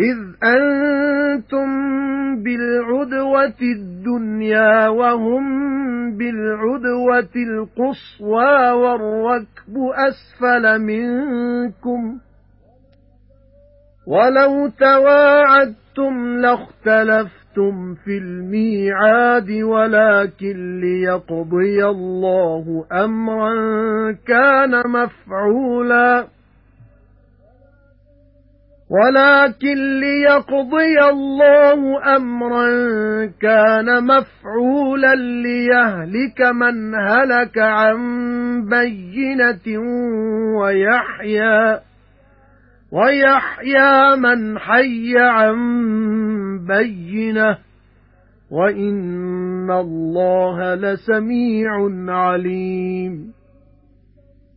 إِذْ أَنْتُمْ بِالْعُدْوَةِ الدُّنْيَا وَهُمْ بِالْعُدْوَةِ الْقُصْوَى وَالرَّكْبُ أَسْفَلَ مِنكُمْ وَلَوْ تَوَاعَدتُّمْ لَاخْتَلَفْتُمْ فِي الْمِيعَادِ وَلَكِن لِّيَقْضِيَ اللَّهُ أَمْرًا كَانَ مَفْعُولًا وَلَكِن لِّيَقْضِيَ اللَّهُ أَمْرًا كَانَ مَفْعُولًا لِّيَهْلِكَ مَنْ هَلَكَ عَن بَيِّنَةٍ وَيَحْيَى وَيَحْيَى مَنْ حَيَّ عَن بَيِّنَةٍ. وَإِنَّ اللَّهَ لَسَمِيعٌ عَلِيمٌ.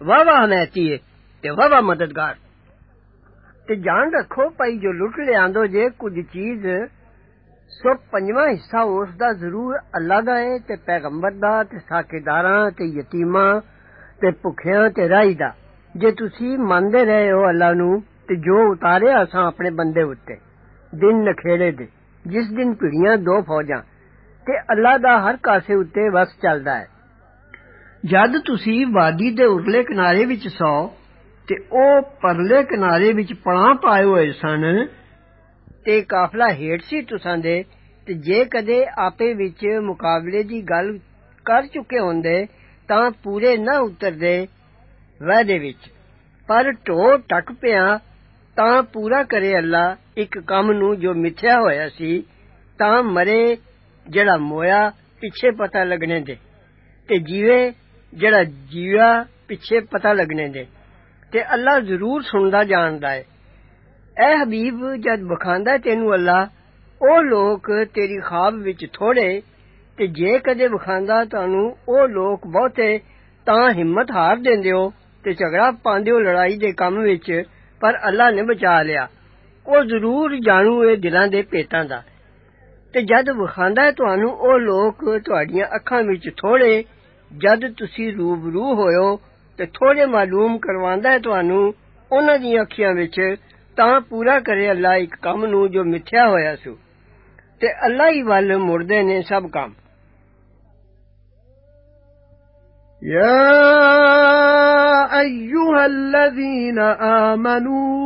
ਤੁਹਾਡਾ ਵਾਵਾ ਹਮਾਇਤੀ ਹੈ ਤੇ ਵਾਵਾ ਮਦਦਗਾਰ ਤੇ ਜਾਣ ਰੱਖੋ ਭਾਈ ਜੋ ਲੁੱਟ ਲਿਆਂਦੋ ਜੇ ਕੁਝ ਚੀਜ਼ ਸੋ ਪੰਜਵਾਂ ਹਿੱਸਾ ਉਸ ਦਾ ਜ਼ਰੂਰ ਅੱਲਾ ਦਾ ਹੈ ਤੇ ਪੈਗੰਬਰ ਦਾ ਤੇ ਸਾਕੇਦਾਰਾਂ ਤੇ ਯਤੀਮਾਂ ਤੇ ਭੁੱਖਿਆਂ ਤੇ ਰਾਹੀ ਦਾ ਜੇ ਤੁਸੀਂ ਮੰਨਦੇ ਰਹੇ ਹੋ ਅੱਲਾ ਨੂੰ ਤੇ ਜੋ ਉਤਾਰਿਆ ਅਸਾਂ ਆਪਣੇ ਬੰਦੇ ਉੱਤੇ ਦਿਨ ਨਖੇੜੇ ਦੇ ਜਿਸ ਦਿਨ ਭਿੜੀਆਂ ਦੋ ਫੌਜਾਂ ਤੇ ਅੱਲਾ ਦਾ ਹਰ ਕਾਸੇ ਉੱਤੇ ਵਸ ਚੱਲਦਾ ਹੈ ਜਦ ਤੁਸੀਂ ਵਾਦੀ ਦੇ ਉਰਲੇ ਕਿਨਾਰੇ ਵਿੱਚ ਸੌ ਤੇ ਉਹ ਪਰਲੇ ਕਿਨਾਰੇ ਵਿੱਚ ਪਲਾਂ ਪਾਏ ਹੋਏ ਸਨ, ਤੇ ਕਾਫਲਾ ਹੇਠ ਸੀ ਤੁਸਾਂ ਦੇ, ਤੇ ਜੇ ਕਦੇ ਆਪੇ ਵਿੱਚ ਮੁਕਾਬਲੇ ਦੀ ਗੱਲ ਕਰ ਚੁੱਕੇ ਹੁੰਦੇ, ਤਾਂ ਪੂਰੇ ਨਾ ਉਤਰਦੇ ਵਾਅਦੇ ਵਿੱਚ। ਪਰ ਢੋ ਟੱਕ ਪਿਆ, ਤਾਂ ਪੂਰਾ ਕਰੇ ਅੱਲਾ, ਇੱਕ ਕੰਮ ਨੂੰ ਜੋ ਮਿੱਥਿਆ ਹੋਇਆ ਸੀ, ਤਾਂ ਮਰੇ ਜਿਹੜਾ ਮੋਇਆ, ਪਿੱਛੇ ਪਤਾ ਲੱਗਣੇ ਦੇ। ਤੇ ਜੀਵੇ ਜਿਹੜਾ ਜੀਵਾ ਪਿੱਛੇ ਪਤਾ ਲੱਗਣੇ ਦੇ ਤੇ ਅੱਲਾ ਜ਼ਰੂਰ ਸੁਣਦਾ ਜਾਣਦਾ ਹੈ ਐ ਹਬੀਬ ਜਦ ਬਖਾਂਦਾ ਤੈਨੂੰ ਅੱਲਾ ਉਹ ਲੋਕ ਤੇਰੀ ਖਾਬ ਵਿੱਚ ਥੋੜੇ ਤੇ ਜੇ ਕਦੇ ਵਿਖਾਂਦਾ ਤੁਹਾਨੂੰ ਉਹ ਲੋਕ ਬਹੁਤੇ ਤਾਂ ਹਿੰਮਤ ਹਾਰ ਦਿੰਦੇ ਹੋ ਤੇ ਝਗੜਾ ਪਾਉਂਦੇ ਹੋ ਲੜਾਈ ਦੇ ਕੰਮ ਵਿੱਚ ਪਰ ਅੱਲਾ ਨੇ ਬਚਾ ਲਿਆ ਉਹ ਜ਼ਰੂਰ ਜਾਣੂ ਏ ਦਿਲਾਂ ਦੇ ਪੇਟਾਂ ਦਾ ਤੇ ਜਦ ਵਿਖਾਂਦਾ ਤੁਹਾਨੂੰ ਉਹ ਲੋਕ ਤੁਹਾਡੀਆਂ ਅੱਖਾਂ ਵਿੱਚ ਥੋੜੇ ਜਦ ਤੁਸੀਂ ਰੂਬਰੂ ਹੋਇਓ ਤੇ ਥੋੜੇ ਮਾਲੂਮ ਕਰਵਾਉਂਦਾ ਹੈ ਤੁਹਾਨੂੰ ਉਹਨਾਂ ਦੀਆਂ ਅੱਖੀਆਂ ਵਿੱਚ ਤਾਂ ਪੂਰਾ ਕਰੇ ਅੱਲਾ ਇੱਕ ਕੰਮ ਨੂੰ ਜੋ ਮਿੱਥਿਆ ਹੋਇਆ ਸੀ ਤੇ ਅੱਲਾ ਹੀ ਵੱਲ ਮੁੜਦੇ ਨੇ ਸਭ ਕੰਮ يا ايها الذين امنوا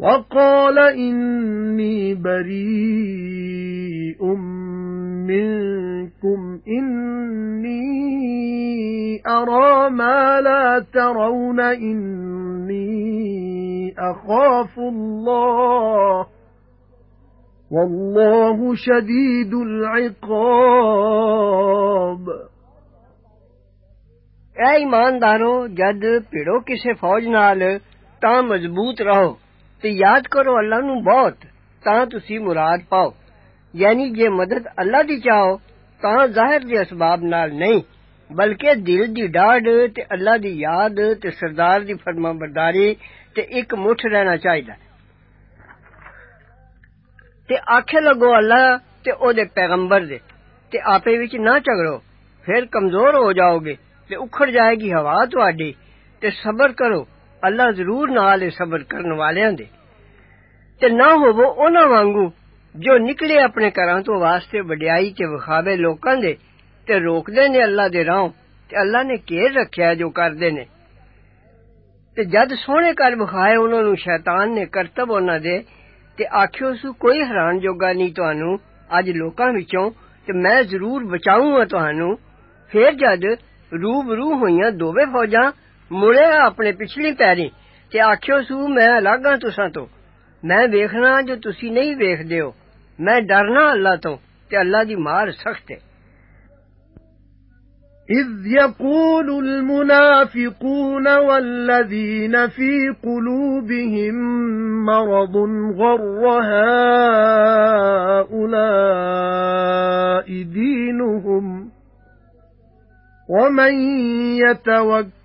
وَقَالَ إِنِّي بَرِيءٌ مِنكُمْ إِنِّي أَرَى مَا لَا تَرَوْنَ إِنِّي أَخَافُ اللَّهَ. وَاللَّهُ شَدِيدُ الْعِقَابِ. اے ایماندارو جد پھڑو کسے فوج نال تے یاد کرو اللہ نو بہت، تاں تسی مراد پاؤ۔ یعنی جے مدد اللہ دی چاہو، تاں ظاہر دے اسباب نال نہیں، بلکہ دل دی ڈاڈ تے اللہ دی یاد تے سردار دی فرما برداری تے ایک مٹھ رہنا چاہیے تے آکھے لگو اللہ تے او دے پیغمبر دے، تے آپے وچ نہ جھگڑو، پھر کمزور ہو جاؤ گے، تے اکھڑ جائے گی ہوا تواڈی، تے صبر کرو۔ اللہ ضرور نال صبر کرن والیاں دے۔ تے نہ ہوو انہاں وانگو جو نکلے اپنے گھراں تو واسطے وڈیائی تے وخاوے لوکاں دے تے روک دے نے اللہ دے راہ تے اللہ نے کیر رکھیا ہے جو کردے نے۔ تے جد سونے کر بخائے انہاں نو شیطان نے کرتب انہاں دے تے آکھیو سو کوئی حیران جوگا نہیں تانوں اج لوکاں وچوں تے میں ضرور بچاؤں گا تانوں پھر جد روبرو ہوئیاں دوویں فوجاں ਮੁੜੇ ਆਪਣੇ ਪਿਛਲੀ ਪੈਰੀ ਤੇ ਆਖਿਓ ਸੂ ਮੈਂ ਅਲੱਗਾਂ ਤੁਸਾਂ ਤੋਂ ਮੈਂ ਵੇਖਣਾ ਜੋ ਤੁਸੀਂ ਨਹੀਂ ਵੇਖਦੇ ਹੋ ਮੈਂ ਡਰਨਾ ਅੱਲਾ ਤੋਂ ਤੇ ਅੱਲਾ ਦੀ ਮਾਰ ਸਖਤ ਹੈ إِذْ يَقُولُ الْمُنَافِقُونَ وَالَّذِينَ فِي قُلُوبِهِم مَّرَضٌ غَرَّ هَؤُلَاءِ دِينُهُمْ وَمَن يَتَوَكَّلْ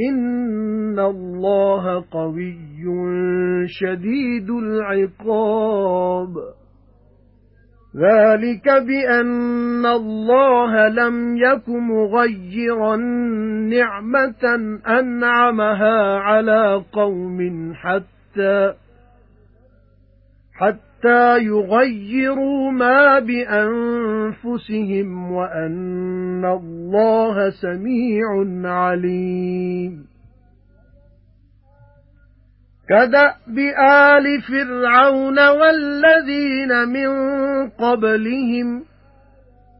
إِنَّ اللَّهَ قَوِيٌّ شَدِيدُ الْعِقَابِ ذَلِكَ بِأَنَّ اللَّهَ لَمْ يَكُ مُغَيِّرًا نِعْمَةً أَنْعَمَهَا عَلَى قَوْمٍ حَتَّى حَتَّى حَتَّى يُغَيِّرُوا مَا بِأَنفُسِهِمْ وَأَنَّ اللَّهَ سَمِيعٌ عَلِيمٌ. كَدَأْبِ آلِ فِرْعَوْنَ وَالَّذِينَ مِن قَبْلِهِمْ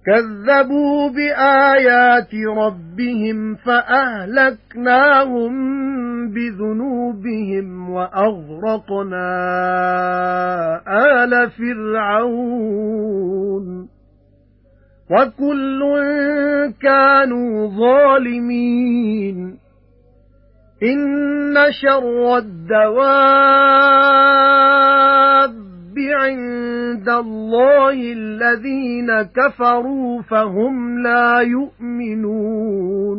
كَذَّبُوا بِآيَاتِ رَبِّهِمْ فَأَهْلَكْنَاهُمْ بِذُنُوبِهِمْ وَأَغْرَقْنَا آلَ فِرْعَوْنَ وَكُلٌّ كَانُوا ظَالِمِينَ إِنَّ شَرَّ الدَّوَابِّ عِندَ اللَّهِ الَّذِينَ كَفَرُوا فَهُمْ لَا يُؤْمِنُونَ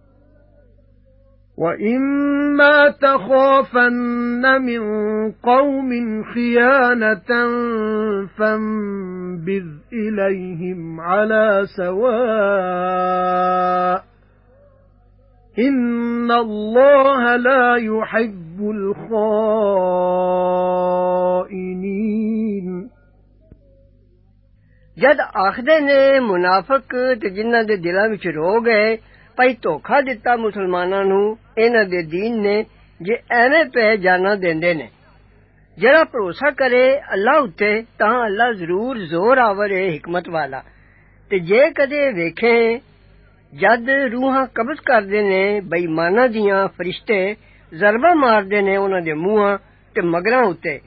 وَإِمَّا تَخَافَنَّ مِنْ قَوْمٍ خِيَانَةً فَانبِذْ إِلَيْهِمْ عَلَى سَوَاءٍ إِنَّ اللَّهَ لَا يُحِبُّ الْخَائِنِينَ ਜਦ ਆਖਦੇ ਨੇ ਮੁਨਾਫਕ ਤੇ ਜਿਨ੍ਹਾਂ ਦੇ ਦਿਲਾਂ ਵਿੱਚ ਰੋਗ ਹੈ ਭਈ ਧੋਖਾ ਦਿੱਤਾ ਮੁਸਲਮਾਨਾਂ ਨੂੰ ਇਹਨਾਂ ਦੇ دین ਨੇ ਜੇ ਐਵੇਂ ਪੈ ਜਾਣਾ ਦਿੰਦੇ ਨੇ ਜਿਹੜਾ ਭਰੋਸਾ ਕਰੇ ਅੱਲਾ ਉੱਤੇ ਤਾਂ ਅੱਲਾ ਜ਼ਰੂਰ ਜ਼ੋਰ ਆਵਰ ਹੈ ਹਕਮਤ ਵਾਲਾ ਤੇ ਜੇ ਕਦੇ ਵੇਖੇ ਜਦ ਰੂਹਾਂ ਕਬਜ਼ ਕਰਦੇ ਨੇ ਬੇਈਮਾਨਾਂ ਦੀਆਂ ਫਰਿਸ਼ਤੇ ਜ਼ਰਬਾ ਮਾਰਦੇ ਨੇ ਉਹਨਾਂ ਦੇ ਮੂੰਹਾਂ ਤੇ ਮਗਰਾਂ ਉੱਤੇ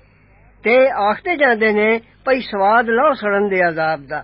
ਤੇ ਆਖਦੇ ਜਾਂਦੇ ਨੇ ਭਈ ਸਵਾਦ ਲਓ ਸੜਨ ਦੇ ਅਜ਼ਾਬ ਦਾ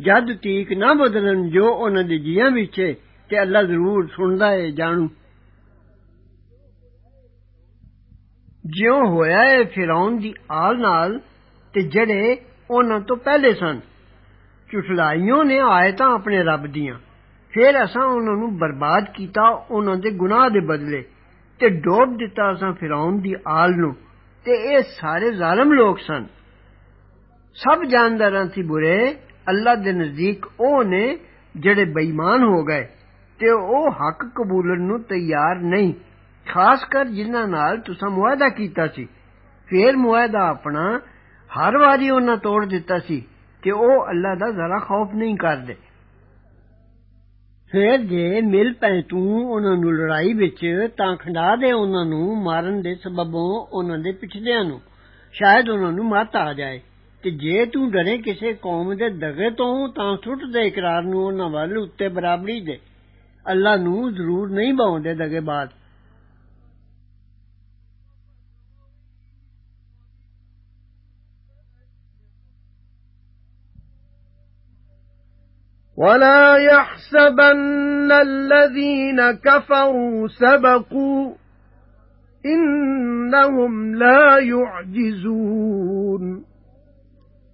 ਜਦ ਤੀਕ ਨਾ ਬਦਲਣ ਜੋ ਉਹਨਾਂ ਦੇ ਜੀਆਂ ਵਿੱਚ ਹੈ ਤੇ ਅੱਲਾ ਜ਼ਰੂਰ ਸੁਣਦਾ ਹੈ ਜਾਣੂ ਜਿਉਂ ਹੋਇਆ ਹੈ ਫਿਰੌਨ ਦੀ ਆਲ ਨਾਲ ਤੇ ਜਿਹੜੇ ਉਹਨਾਂ ਤੋਂ ਪਹਿਲੇ ਸਨ ਝੁਠਲਾਈਆਂ ਨੇ ਆਇਤਾਂ ਆਪਣੇ ਰੱਬ ਦੀਆਂ ਫਿਰ ਅਸਾਂ ਉਹਨਾਂ ਨੂੰ ਬਰਬਾਦ ਕੀਤਾ ਉਹਨਾਂ ਦੇ ਗੁਨਾਹ ਦੇ ਬਦਲੇ ਤੇ ਡੋਬ ਦਿੱਤਾ ਅਸਾਂ ਫਿਰੌਨ ਦੀ ਆਲ ਨੂੰ ਤੇ ਇਹ ਸਾਰੇ ਜ਼ਾਲਮ ਲੋਕ ਸਨ ਸਭ ਜਾਨਦਾਰਾਂ ਸੀ ਬੁਰੇ اللہ دے نزدیک أو نے جڑے بےمان ہو گئے تے أو حق قبولن نو تیار نہیں خاص کر جنہاں نال تساں معاہدہ کیتا سی پھر معاہدہ اپنا ہر واری انہاں توڑ دیتا سی کہ أو اللہ دا ذرا خوف نہیں کردے پھر جے مل پے تو انہاں نو لڑائی وچ تاں کھنڈا دے انہاں نو مارن دے سببوں انہاں دے پچھلیاں نو شاید انہاں نو مات آ جائے ਤੇ ਜੇ ਤੂੰ ਡਰੇ ਕਿਸੇ ਕੌਮ ਦੇ ਦਗੇ ਤੋਂ ਤਾਂ ਸੁੱਟ ਦੇ ਇਕਰਾਰ ਨੂੰ ਉਹਨਾਂ ਵੱਲ ਉੱਤੇ ਬਰਾਬਰੀ ਦੇ ਅੱਲਾ ਨੂੰ ਜ਼ਰੂਰ ਨਹੀਂ ਬਾਉਂਦੇ ਦਗੇ ਬਾਤ ولا يحسبن الذين كفروا سبقوا إنهم لا يعجزون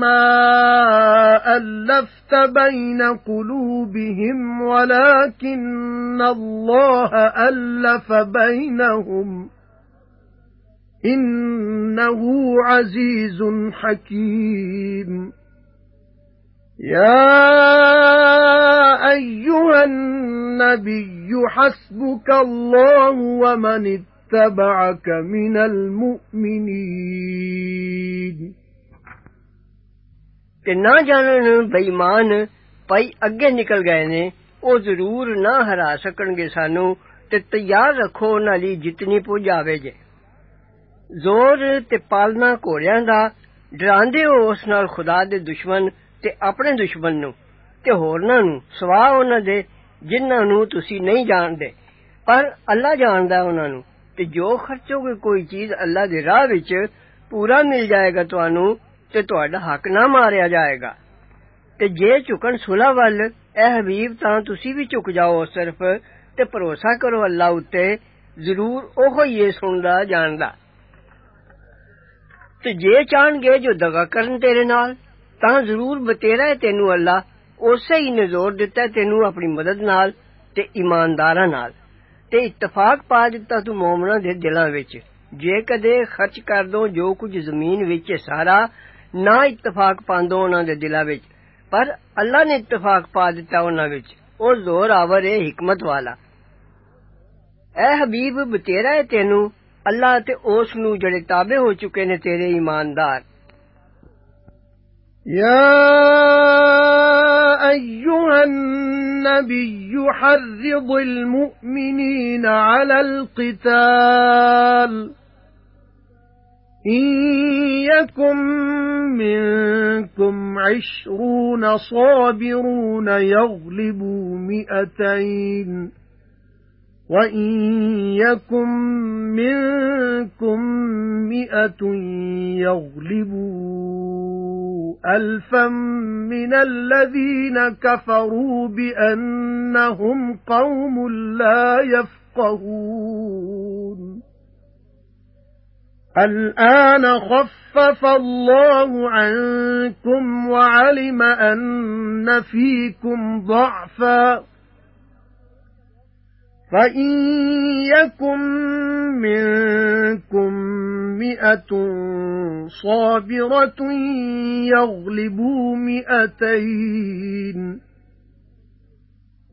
مَا أَلَّفْتَ بَيْنَ قُلُوبِهِمْ وَلَكِنَّ اللَّهَ أَلَّفَ بَيْنَهُمْ. إِنَّهُ عَزِيزٌ حَكِيمٌ. يَا أَيُّهَا النَّبِيُّ حَسْبُكَ اللَّهُ وَمَنِ اتَّبَعَكَ مِنَ الْمُؤْمِنِينَ. ਤੇ ਨਾ ਜਾਣਨ ਬੇਈਮਾਨ ਭਾਈ ਅੱਗੇ ਨਿਕਲ ਗਏ ਨੇ ਉਹ ਜ਼ਰੂਰ ਨਾ ਹਰਾ ਸਕਣਗੇ ਸਾਨੂੰ ਤੇ ਤਿਆਰ ਰੱਖੋ ਉਹਨਾਂ ਲਈ ਜਿਤਨੀ ਪੁੱਜ ਆਵੇ ਜੇ ਜ਼ੋਰ ਤੇ ਪਾਲਣਾ ਘੋੜਿਆਂ ਦਾ ਡਰਾਉਂਦੇ ਹੋ ਉਸ ਨਾਲ ਖੁਦਾ ਦੇ ਦੁਸ਼ਮਣ ਤੇ ਆਪਣੇ ਦੁਸ਼ਮਣ ਨੂੰ ਤੇ ਹੋਰਨਾਂ ਨੂੰ ਸਵਾ ਉਹਨਾਂ ਦੇ ਜਿਨ੍ਹਾਂ ਨੂੰ ਤੁਸੀਂ ਨਹੀਂ ਜਾਣਦੇ ਪਰ ਅੱਲਾ ਜਾਣਦਾ ਉਹਨਾਂ ਨੂੰ ਤੇ ਜੋ ਖਰਚੋਗੇ ਕੋਈ ਚੀਜ਼ ਅੱਲਾ ਦੇ ਰਾਹ ਵਿੱਚ ਪੂਰਾ ਮਿਲ ਜਾਏਗਾ ਤੁਹਾਨੂੰ تے تہاڈا حق نہ ماریا جائے گا۔ تے جے چکن صلح ول، اے حبیب، تاں تسی بھی چک جاؤ صرف، تے بھروسہ کرو اللہ اُتے، ضرور اوہو یہ سندا جاندا۔ تے جے چاہن گے جو دغا کرن تیرے نال، تاں ضرور بتیرا ہے تینو اللہ، اسے ہی نے زور دیتا ہے تینو اپنی مدد نال تے ایمانداراں نال۔ تے اتفاق پا دیتا تو مومناں دے دلاں وچ، جے کدے خرچ کر دو جو کچھ زمین وچ سارا ਨਾ ਇਤਫਾਕ ਪਾਉਂਦੋ ਉਹਨਾਂ ਦੇ ਦਿਲਾਂ ਵਿੱਚ ਪਰ ਅੱਲਾ ਨੇ ਇਤਫਾਕ ਪਾ ਦਿੱਤਾ ਉਹਨਾਂ ਵਿੱਚ ਉਹ ਜ਼ੋਰ ਆਵਰ ਹੈ ਹਕਮਤ ਵਾਲਾ ਐ ਹਬੀਬ ਬਤੇਰਾ ਹੈ ਤੈਨੂੰ ਅੱਲਾ ਤੇ ਉਸ ਨੂੰ ਜਿਹੜੇ ਤਾਬੇ ਹੋ ਚੁੱਕੇ ਨੇ ਤੇਰੇ ਇਮਾਨਦਾਰ يا ايها النبي حرض المؤمنين على القتال إن يكن منكم عشرون صابرون يغلبوا مئتين وَإِن يَكُن مِّنكُم مِّائَةٌ يَغْلِبُوا أَلْفًا مِّنَ الَّذِينَ كَفَرُوا بِأَنَّهُمْ قَوْمٌ لَّا يَفْقَهُونَ الْآنَ خَفَّفَ اللَّهُ عَنكُمْ وَعَلِمَ أَنَّ فِيكُمْ ضَعْفًا فَإِن يَكُن مِّنكُم مِّائَةٌ صَابِرَةٌ يَغْلِبُوا مِائَتَيْنِ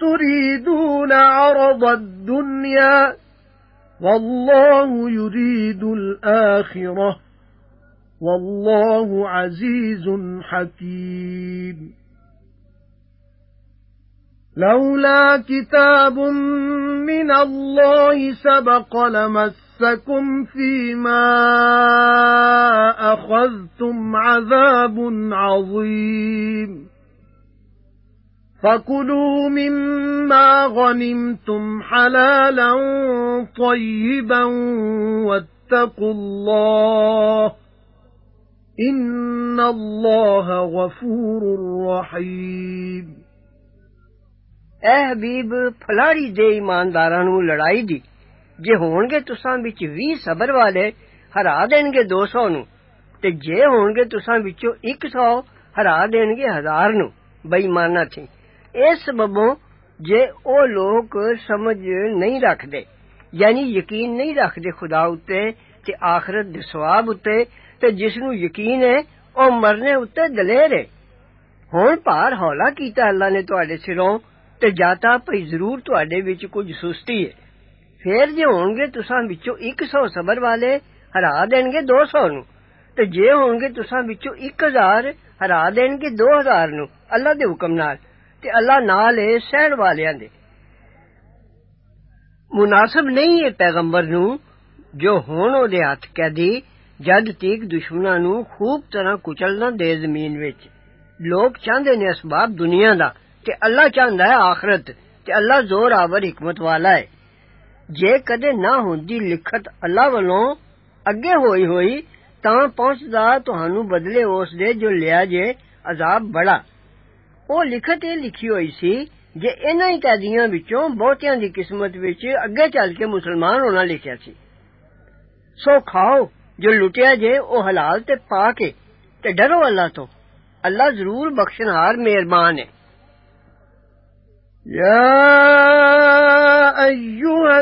تُرِيدُونَ عَرَضَ الدُّنْيَا وَاللَّهُ يُرِيدُ الْآخِرَةَ وَاللَّهُ عَزِيزٌ حَكِيمٌ. لَوْلَا كِتَابٌ مِّنَ اللَّهِ سَبَقَ لَمَسَّكُمْ فِيمَا أَخَذْتُمْ عَذَابٌ عَظِيمٌ. فَكُلُوا مِمَّا غَنِمْتُمْ حَلَالًا طَيِّبًا وَاتَّقُوا اللَّهَ إِنَّ اللَّهَ غَفُورٌ رَّحِيمٌ ਐ ਹਬੀਬ ਫਲਾੜੀ ਦੇ ਇਮਾਨਦਾਰਾਂ ਨੂੰ ਲੜਾਈ ਦੀ ਜੇ ਹੋਣਗੇ ਤੁਸਾਂ ਵਿੱਚ 20 ਸਬਰ ਵਾਲੇ ਹਰਾ ਦੇਣਗੇ 200 ਨੂੰ ਤੇ ਜੇ ਹੋਣਗੇ ਤੁਸਾਂ ਵਿੱਚੋਂ 100 ਹਰਾ ਦੇਣਗੇ 1000 ਨੂੰ ਬੇਈਮਾਨਾ ਥੀ ਇਸ ਸਬਬੋਂ ਜੇ ਉਹ ਲੋਕ ਸਮਝ ਨਹੀਂ ਰੱਖਦੇ ਯਾਨੀ ਯਕੀਨ ਨਹੀਂ ਰੱਖਦੇ ਖੁਦਾ ਉੱਤੇ ਤੇ ਆਖਰਤ ਦੇ ਸਵਾਬ ਉੱਤੇ ਤੇ ਜਿਸ ਨੂੰ ਯਕੀਨ ਹੈ ਉਹ ਮਰਨੇ ਉੱਤੇ ਦਲੇਰ ਹੈ ਹੁਣ ਭਾਰ ਹੌਲਾ ਕੀਤਾ ਅੱਲਾ ਨੇ ਤੁਹਾਡੇ ਸਿਰੋਂ ਤੇ ਜਾਤਾ ਭਈ ਜ਼ਰੂਰ ਤੁਹਾਡੇ ਵਿੱਚ ਕੁਝ ਸੁਸਤੀ ਹੈ ਫੇਰ ਜੇ ਹੋਣਗੇ ਤੁਸਾਂ ਵਿੱਚੋਂ 100 ਸਬਰ ਵਾਲੇ ਹਰਾ ਦੇਣਗੇ 200 ਨੂੰ ਤੇ ਜੇ ਹੋਣਗੇ ਤੁਸਾਂ ਵਿੱਚੋਂ 1000 ਹਰਾ ਦੇਣਗੇ 2000 ਨੂੰ ਅੱਲਾ ਦੇ ਹੁਕਮ ਨਾਲ ਤੇ ਅੱਲਾ ਨਾਲ ਹੈ ਸਹਿਣ ਵਾਲਿਆਂ ਦੇ ਮੁਨਾਸਬ ਨਹੀਂ ਹੈ ਪੈਗੰਬਰ ਨੂੰ ਜੋ ਹੁਣ ਉਹਦੇ ਹੱਥ ਕੈਦੀ ਜਦ ਤੀਕ ਦੁਸ਼ਮਣਾਂ ਨੂੰ ਖੂਬ ਤਰ੍ਹਾਂ ਕੁਚਲਣਾ ਦੇ ਜ਼ਮੀਨ ਵਿੱਚ ਲੋਕ ਚਾਹੁੰਦੇ ਨੇ ਅਸਬਾਬ ਦੁਨੀਆ ਦਾ ਤੇ ਅੱਲਾ ਚਾਹੁੰਦਾ ਹੈ ਆਖਰਤ ਤੇ ਅੱਲਾ ਜ਼ੋਰ ਆਵਰ ਹਕਮਤ ਵਾਲਾ ਹੈ ਜੇ ਕਦੇ ਨਾ ਹੁੰਦੀ ਲਿਖਤ ਅੱਲਾ ਵੱਲੋਂ ਅੱਗੇ ਹੋਈ ਹੋਈ ਤਾਂ ਪਹੁੰਚਦਾ ਤੁਹਾਨੂੰ ਬਦਲੇ ਉਸ ਦੇ ਜੋ ਲਿਆ ਜੇ ਅਜ਼ਾਬ ਬੜਾ ਉਹ ਲਿਖਤ ਇਹ ਲਿਖੀ ਹੋਈ ਸੀ ਜੇ ਇਹਨਾਂ ਹੀ ਕੈਦੀਆਂ ਵਿੱਚੋਂ ਬਹੁਤਿਆਂ ਦੀ ਕਿਸਮਤ ਵਿੱਚ ਅੱਗੇ ਚੱਲ ਕੇ ਮੁਸਲਮਾਨ ਹੋਣਾ ਲਿਖਿਆ ਸੀ ਸੋ ਖਾਓ ਜੋ ਲੁੱਟਿਆ ਜੇ ਉਹ ਹਲਾਲ ਤੇ ਪਾ ਕੇ ਤੇ ਡਰੋ ਅੱਲਾ ਤੋਂ ਅੱਲਾ ਜ਼ਰੂਰ ਬਖਸ਼ਣਹਾਰ ਮਿਹਰਬਾਨ ਹੈ يا أيها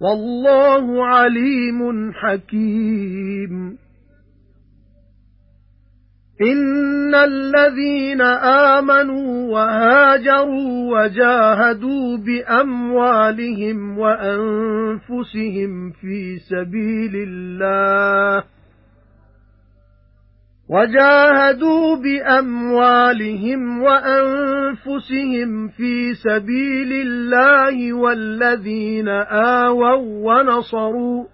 وَاللَّهُ عَلِيمٌ حَكِيمٌ. إِنَّ الَّذِينَ آمَنُوا وَهَاجَرُوا وَجَاهَدُوا بِأَمْوَالِهِمْ وَأَنفُسِهِمْ فِي سَبِيلِ اللَّهِ وَجَاهَدُوا بِأَمْوَالِهِمْ وَأَنفُسِهِمْ فِي سَبِيلِ اللَّهِ وَالَّذِينَ آوَوا وَنَصَرُوا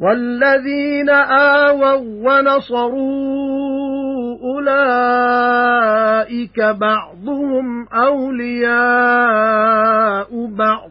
وَالَّذِينَ آوَوا وَنَصَرُوا أُولَئِكَ بَعْضُهُمْ أَوْلِيَاءُ بَعْضٍ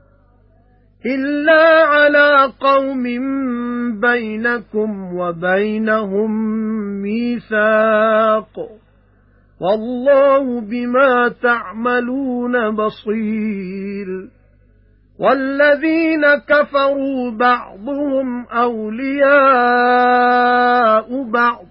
إِلَّا عَلَى قَوْمٍ بَيْنَكُمْ وَبَيْنَهُم مِّيثَاقٌ وَاللَّهُ بِمَا تَعْمَلُونَ بَصِيرٌ وَالَّذِينَ كَفَرُوا بَعْضُهُمْ أَوْلِيَاءُ بَعْضٍ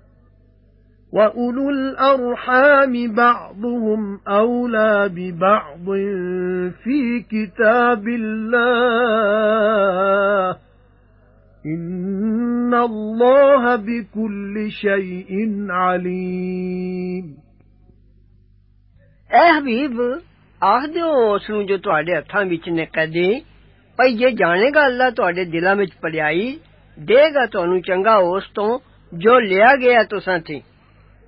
وَأُولُو الْأَرْحَامِ بَعْضُهُمْ أَوْلَى بِبَعْضٍ فِي كِتَابِ اللَّهِ إِنَّ اللَّهَ بِكُلِّ شَيْءٍ عَلِيمٌ اے حبیب آخدے ہو اس نو جو تواڈے ہتھاں وچ نے کدے پئی جے جانے گا اللہ تواڈے دلاں وچ پڑیائی دے گا تانوں چنگا اس تو جو لیا گیا تساں تھی۔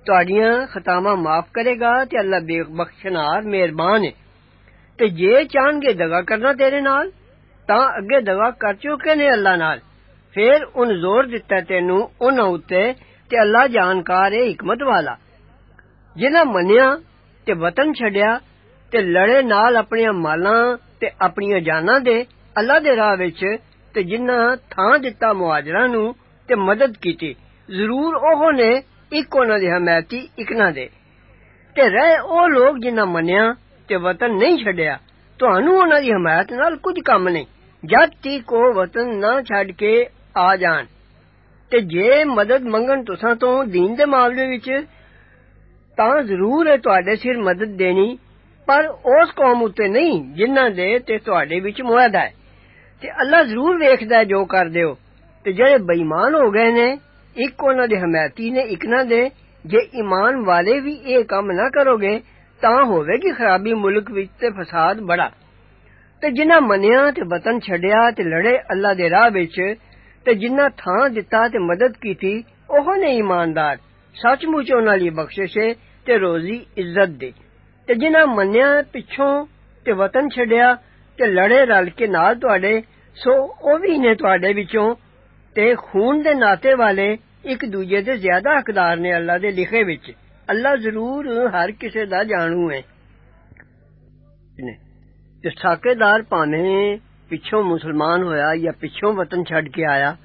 ਤੁਹਾਡੀਆਂ ਖਤਾਵਾਂ ਮਾਫ ਕਰੇਗਾ ਤੇ ਅੱਲਾ ਬੇਬਖਸ਼ਨਾਰ ਮਿਹਰਬਾਨ ਹੈ ਤੇ ਜੇ ਚਾਹਣਗੇ ਦਗਾ ਕਰਨਾ ਤੇਰੇ ਨਾਲ ਤਾਂ ਅੱਗੇ ਦਗਾ ਕਰ ਚੁੱਕੇ ਨੇ ਅੱਲਾ ਨਾਲ ਫਿਰ ਉਹਨ ਜ਼ੋਰ ਦਿੱਤਾ ਤੈਨੂੰ ਉਹਨਾਂ ਉੱਤੇ ਤੇ ਅੱਲਾ ਜਾਣਕਾਰ ਹੈ ਹਕਮਤ ਵਾਲਾ ਜਿਨ੍ਹਾਂ ਮੰਨਿਆ ਤੇ ਵਤਨ ਛੱਡਿਆ ਤੇ ਲੜੇ ਨਾਲ ਆਪਣੀਆਂ ਮਾਲਾਂ ਤੇ ਆਪਣੀਆਂ ਜਾਨਾਂ ਦੇ ਅੱਲਾ ਦੇ ਰਾਹ ਵਿੱਚ ਤੇ ਜਿਨ੍ਹਾਂ ਥਾਂ ਦਿੱਤਾ ਮੁਹਾਜਰਾਂ ਨੂੰ ਤੇ ਮਦਦ ਕੀਤੀ ਜ਼ਰੂਰ ਉਹ ਨੇ ਇੱਕ ਉਹਨਾਂ ਦੇ ਹਮਾਇਤੀ ਇਕਨਾ ਦੇ ਤੇ ਰਹਿ ਉਹ ਲੋਕ ਜਿਨ੍ਹਾਂ ਮੰਨਿਆ ਤੇ ਵਤਨ ਨਹੀਂ ਛੱਡਿਆ ਤੁਹਾਨੂੰ ਉਹਨਾਂ ਦੀ ਹਮਾਇਤ ਨਾਲ ਕੁਝ ਕੰਮ ਨਹੀਂ ਜਦ ਤੀਕ ਉਹ ਵਤਨ ਨਾ ਛੱਡ ਕੇ ਆ ਜਾਣ ਤੇ ਜੇ ਮਦਦ ਮੰਗਣ ਤੁਸਾਂ ਤੋਂ دین ਦੇ ਮਾਮਲੇ ਵਿੱਚ ਤਾਂ ਜ਼ਰੂਰ ਹੈ ਤੁਹਾਡੇ ਸਿਰ ਮਦਦ ਦੇਣੀ ਪਰ ਉਸ ਕੌਮ ਉਤੇ ਨਹੀਂ ਜਿਨ੍ਹਾਂ ਦੇ ਤੇ ਤੁਹਾਡੇ ਵਿੱਚ ਮੁਆਦਾ ਹੈ ਤੇ ਅੱਲਾ ਜ਼ਰੂਰ ਵੇਖਦਾ ਹੈ ਜੋ ਕਰਦੇ ਹੋ ਤੇ ਜਿਹੜੇ ਬੇਈਮਾਨ ਹੋ ਗਏ ਨੇ ਇੱਕ ਉਹਨਾਂ ਦੇ ਹਮਾਇਤੀ ਨੇ ਇੱਕ ਨਾ ਦੇ ਜੇ ਈਮਾਨ ਵਾਲੇ ਵੀ ਇਹ ਕੰਮ ਨਾ ਕਰੋਗੇ ਤਾਂ ਹੋਵੇਗੀ ਖਰਾਬੀ ਮੁਲਕ ਵਿੱਚ ਤੇ ਫਸਾਦ ਬੜਾ ਤੇ ਜਿਨ੍ਹਾਂ ਮੰਨਿਆ ਤੇ ਵਤਨ ਛੱਡਿਆ ਤੇ ਲੜੇ ਅੱਲਾ ਦੇ ਰਾਹ ਵਿੱਚ ਤੇ ਜਿਨ੍ਹਾਂ ਥਾਂ ਦਿੱਤਾ ਤੇ ਮਦਦ ਕੀਤੀ ਉਹ ਨੇ ਇਮਾਨਦਾਰ ਸੱਚਮੁੱਚ ਉਹਨਾਂ ਲਈ ਬਖਸ਼ਿਸ਼ ਹੈ ਤੇ ਰੋਜ਼ੀ ਇੱਜ਼ਤ ਦੇ ਤੇ ਜਿਨ੍ਹਾਂ ਮੰਨਿਆ ਪਿੱਛੋਂ ਤੇ ਵਤਨ ਛੱਡਿਆ ਤੇ ਲੜੇ ਰਲ ਕੇ ਨਾਲ ਤੁਹਾਡੇ ਸੋ ਉਹ ਵੀ ਨੇ ਤੁਹਾਡੇ ਵਿੱਚੋਂ ਤੇ ਖੂਨ ਦੇ ਨਾਤੇ ਵਾਲੇ ਇੱਕ ਦੂਜੇ ਦੇ ਜ਼ਿਆਦਾ ਹਕਦਾਰ ਨੇ ਅੱਲਾ ਦੇ ਲਿਖੇ ਵਿੱਚ ਅੱਲਾ ਜ਼ਰੂਰ ਹਰ ਕਿਸੇ ਦਾ ਜਾਣੂ ਹੈ ਤੇ ਸਾਕੇਦਾਰ ਭਾਵੇਂ ਪਿੱਛੋਂ ਮੁਸਲਮਾਨ ਹੋਇਆ ਜਾਂ ਪਿੱਛੋਂ ਵਤਨ ਛੱਡ ਕੇ ਆਇਆ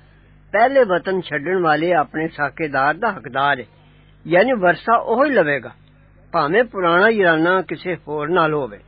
ਪਹਿਲੇ ਵਤਨ ਛੱਡਣ ਵਾਲੇ ਆਪਣੇ ਸਾਕੇਦਾਰ ਦਾ ਹਕਦਾਰ ਹੈ ਯਾਨੀ ਵਰਸਾ ਉਹ ਹੀ ਲਵੇਗਾ ਭਾਵੇਂ ਪੁਰਾਣਾ ਯਾਰਾਨਾ ਕਿਸੇ ਹੋਰ ਨਾਲ ਹੋਵੇ